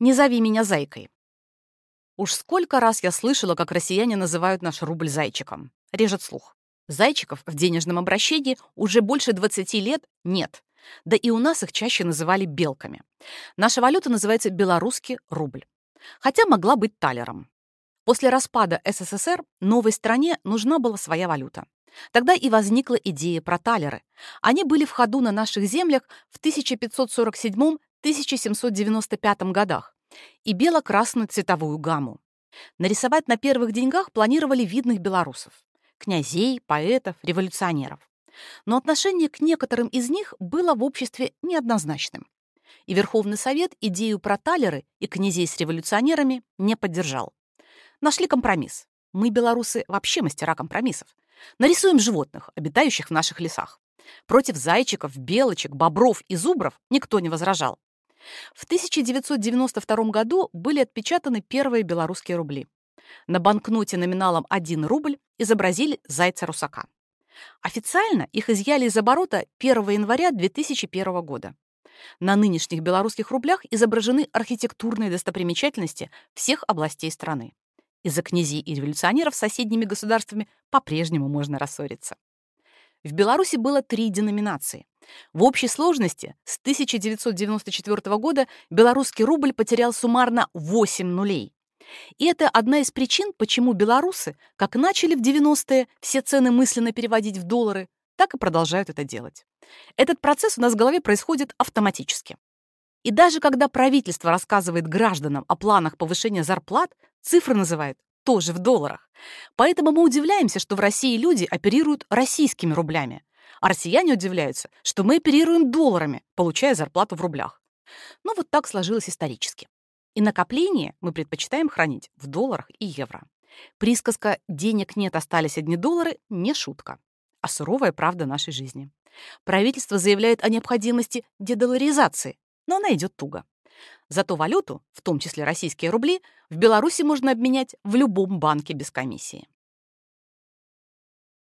«Не зови меня зайкой». Уж сколько раз я слышала, как россияне называют наш рубль зайчиком. Режет слух. Зайчиков в денежном обращении уже больше 20 лет нет. Да и у нас их чаще называли белками. Наша валюта называется белорусский рубль. Хотя могла быть талером. После распада СССР новой стране нужна была своя валюта. Тогда и возникла идея про талеры. Они были в ходу на наших землях в 1547-1795 годах и бело-красную цветовую гамму. Нарисовать на первых деньгах планировали видных белорусов – князей, поэтов, революционеров. Но отношение к некоторым из них было в обществе неоднозначным. И Верховный Совет идею про талеры и князей с революционерами не поддержал. Нашли компромисс. Мы, белорусы, вообще мастера компромиссов. Нарисуем животных, обитающих в наших лесах. Против зайчиков, белочек, бобров и зубров никто не возражал. В 1992 году были отпечатаны первые белорусские рубли. На банкноте номиналом 1 рубль изобразили зайца-русака. Официально их изъяли из оборота 1 января 2001 года. На нынешних белорусских рублях изображены архитектурные достопримечательности всех областей страны. Из-за князей и революционеров с соседними государствами по-прежнему можно рассориться. В Беларуси было три деноминации. В общей сложности с 1994 года белорусский рубль потерял суммарно 8 нулей. И это одна из причин, почему белорусы, как начали в 90-е все цены мысленно переводить в доллары, так и продолжают это делать. Этот процесс у нас в голове происходит автоматически. И даже когда правительство рассказывает гражданам о планах повышения зарплат, цифры называет тоже в долларах. Поэтому мы удивляемся, что в России люди оперируют российскими рублями, а россияне удивляются, что мы оперируем долларами, получая зарплату в рублях. Ну вот так сложилось исторически. И накопление мы предпочитаем хранить в долларах и евро. Присказка «денег нет, остались одни доллары» — не шутка, а суровая правда нашей жизни. Правительство заявляет о необходимости дедоларизации, но она идет туго. Зато валюту, в том числе российские рубли, в Беларуси можно обменять в любом банке без комиссии.